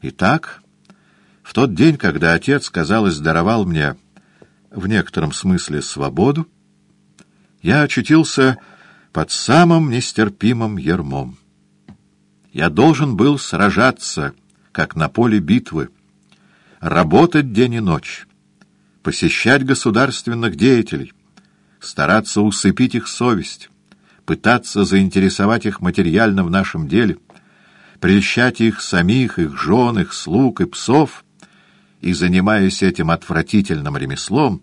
Итак, в тот день, когда отец, казалось, даровал мне в некотором смысле свободу, я очутился под самым нестерпимым ермом. Я должен был сражаться, как на поле битвы, работать день и ночь, посещать государственных деятелей, стараться усыпить их совесть, пытаться заинтересовать их материально в нашем деле, прельщать их самих, их жен, их слуг и псов, и, занимаясь этим отвратительным ремеслом,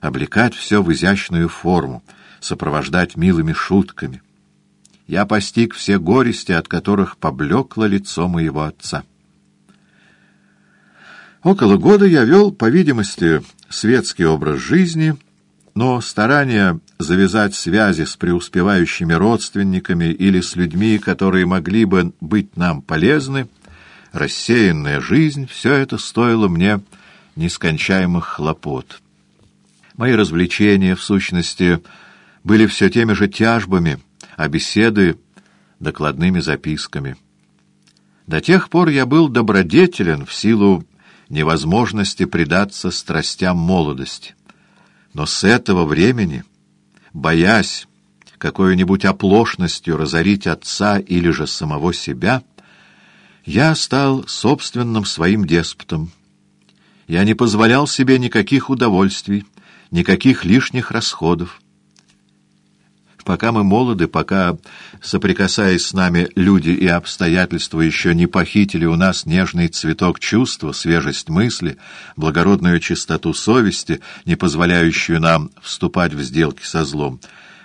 облекать все в изящную форму, сопровождать милыми шутками. Я постиг все горести, от которых поблекло лицо моего отца. Около года я вел, по видимости, светский образ жизни, но старания завязать связи с преуспевающими родственниками или с людьми, которые могли бы быть нам полезны, рассеянная жизнь — все это стоило мне нескончаемых хлопот. Мои развлечения, в сущности, были все теми же тяжбами, а беседы — докладными записками. До тех пор я был добродетелен в силу невозможности предаться страстям молодости. Но с этого времени, боясь какой-нибудь оплошностью разорить отца или же самого себя, я стал собственным своим деспотом. Я не позволял себе никаких удовольствий, никаких лишних расходов. Пока мы молоды, пока, соприкасаясь с нами, люди и обстоятельства еще не похитили у нас нежный цветок чувства, свежесть мысли, благородную чистоту совести, не позволяющую нам вступать в сделки со злом,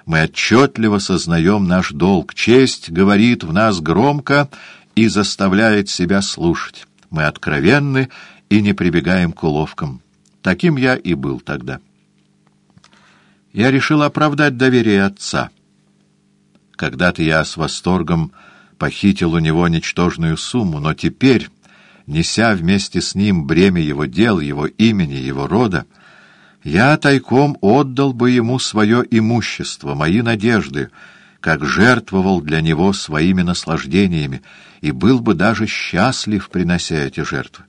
мы отчетливо сознаем наш долг. Честь говорит в нас громко и заставляет себя слушать. Мы откровенны и не прибегаем к уловкам. Таким я и был тогда. Я решил оправдать доверие отца. Когда-то я с восторгом похитил у него ничтожную сумму, но теперь, неся вместе с ним бремя его дел, его имени, его рода, я тайком отдал бы ему свое имущество, мои надежды, как жертвовал для него своими наслаждениями, и был бы даже счастлив, принося эти жертвы.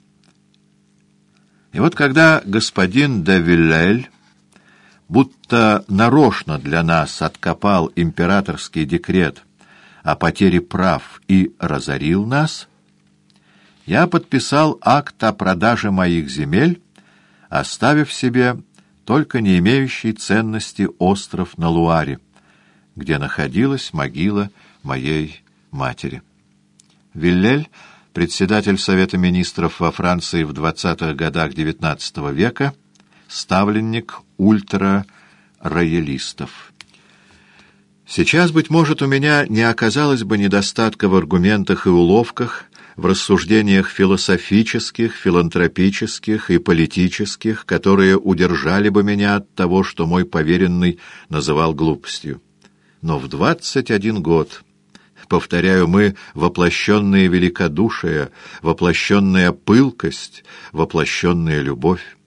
И вот когда господин де будто нарочно для нас откопал императорский декрет о потере прав и разорил нас, я подписал акт о продаже моих земель, оставив себе только не имеющий ценности остров на Луаре, где находилась могила моей матери. Виллель, председатель Совета министров во Франции в 20-х годах XIX века, ставленник ультра-роялистов. Сейчас, быть может, у меня не оказалось бы недостатка в аргументах и уловках, в рассуждениях философических, филантропических и политических, которые удержали бы меня от того, что мой поверенный называл глупостью. Но в двадцать один год, повторяю, мы воплощенные великодушие, воплощенная пылкость, воплощенная любовь.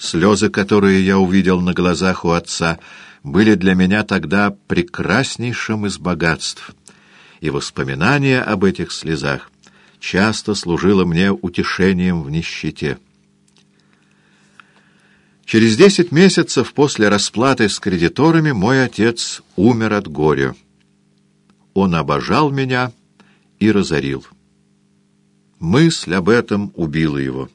Слезы, которые я увидел на глазах у отца, были для меня тогда прекраснейшим из богатств, и воспоминание об этих слезах часто служило мне утешением в нищете. Через десять месяцев после расплаты с кредиторами мой отец умер от горя. Он обожал меня и разорил. Мысль об этом убила его.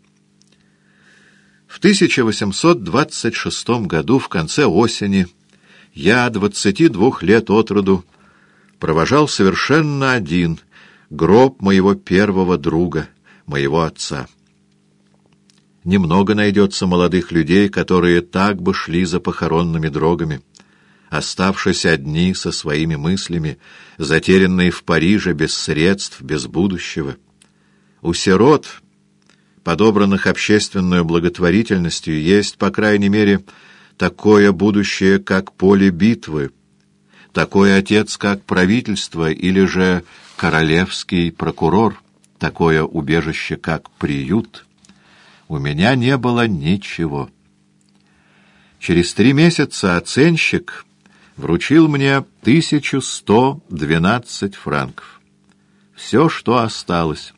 В 1826 году, в конце осени, я, 22 лет от роду, провожал совершенно один гроб моего первого друга, моего отца. Немного найдется молодых людей, которые так бы шли за похоронными дрогами, оставшись одни со своими мыслями, затерянные в Париже без средств, без будущего. У сирот подобранных общественную благотворительностью, есть, по крайней мере, такое будущее, как поле битвы, такой отец, как правительство, или же королевский прокурор, такое убежище, как приют. У меня не было ничего. Через три месяца оценщик вручил мне 1112 франков. Все, что осталось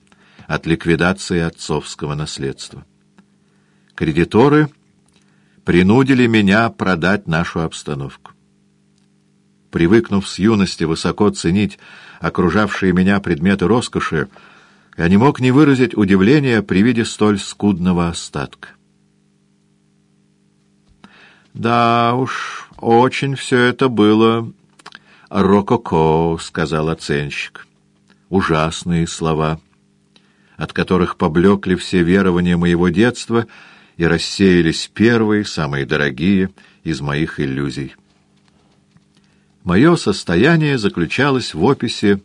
от ликвидации отцовского наследства. Кредиторы принудили меня продать нашу обстановку. Привыкнув с юности высоко ценить окружавшие меня предметы роскоши, я не мог не выразить удивления при виде столь скудного остатка. «Да уж, очень все это было рококо», — сказал оценщик. «Ужасные слова, от которых поблекли все верования моего детства и рассеялись первые, самые дорогие из моих иллюзий». Мое состояние заключалось в описи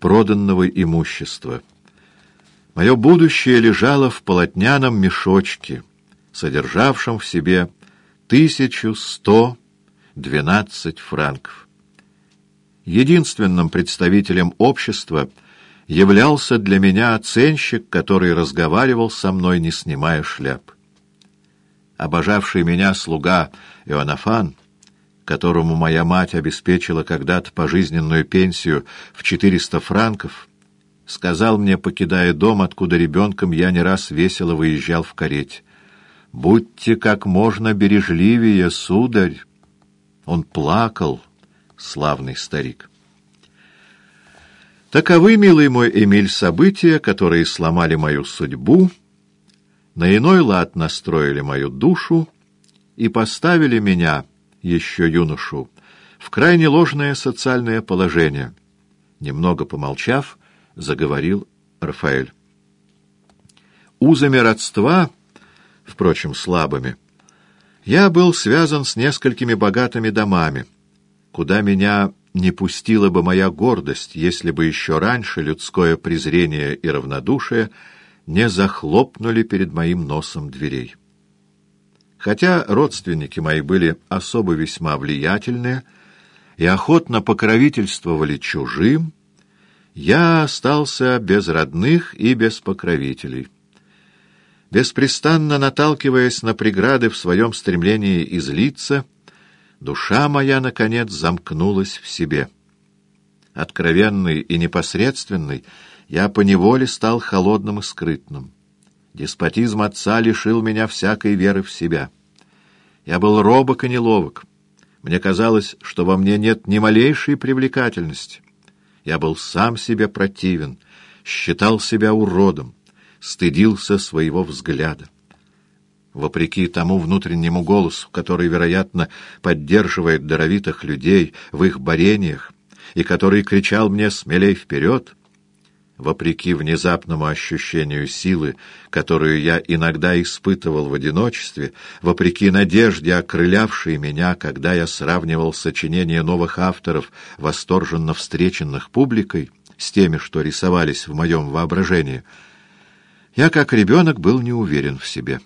проданного имущества — Мое будущее лежало в полотняном мешочке, содержавшем в себе тысячу сто двенадцать франков. Единственным представителем общества являлся для меня оценщик, который разговаривал со мной, не снимая шляп. Обожавший меня слуга Иоаннафан, которому моя мать обеспечила когда-то пожизненную пенсию в четыреста франков, сказал мне, покидая дом, откуда ребенком я не раз весело выезжал в карете. «Будьте как можно бережливее, сударь!» Он плакал, славный старик. Таковы, милый мой Эмиль, события, которые сломали мою судьбу, на иной лад настроили мою душу и поставили меня, еще юношу, в крайне ложное социальное положение. Немного помолчав, — заговорил Рафаэль. Узами родства, впрочем, слабыми, я был связан с несколькими богатыми домами, куда меня не пустила бы моя гордость, если бы еще раньше людское презрение и равнодушие не захлопнули перед моим носом дверей. Хотя родственники мои были особо весьма влиятельные и охотно покровительствовали чужим, я остался без родных и без покровителей. Беспрестанно наталкиваясь на преграды в своем стремлении излиться, душа моя, наконец, замкнулась в себе. Откровенный и непосредственный, я поневоле стал холодным и скрытным. Деспотизм отца лишил меня всякой веры в себя. Я был робок и неловок. Мне казалось, что во мне нет ни малейшей привлекательности. Я был сам себе противен, считал себя уродом, стыдился своего взгляда. Вопреки тому внутреннему голосу, который, вероятно, поддерживает даровитых людей в их борениях, и который кричал мне «смелей вперед!», вопреки внезапному ощущению силы, которую я иногда испытывал в одиночестве, вопреки надежде, окрылявшей меня, когда я сравнивал сочинения новых авторов, восторженно встреченных публикой, с теми, что рисовались в моем воображении, я, как ребенок, был не уверен в себе.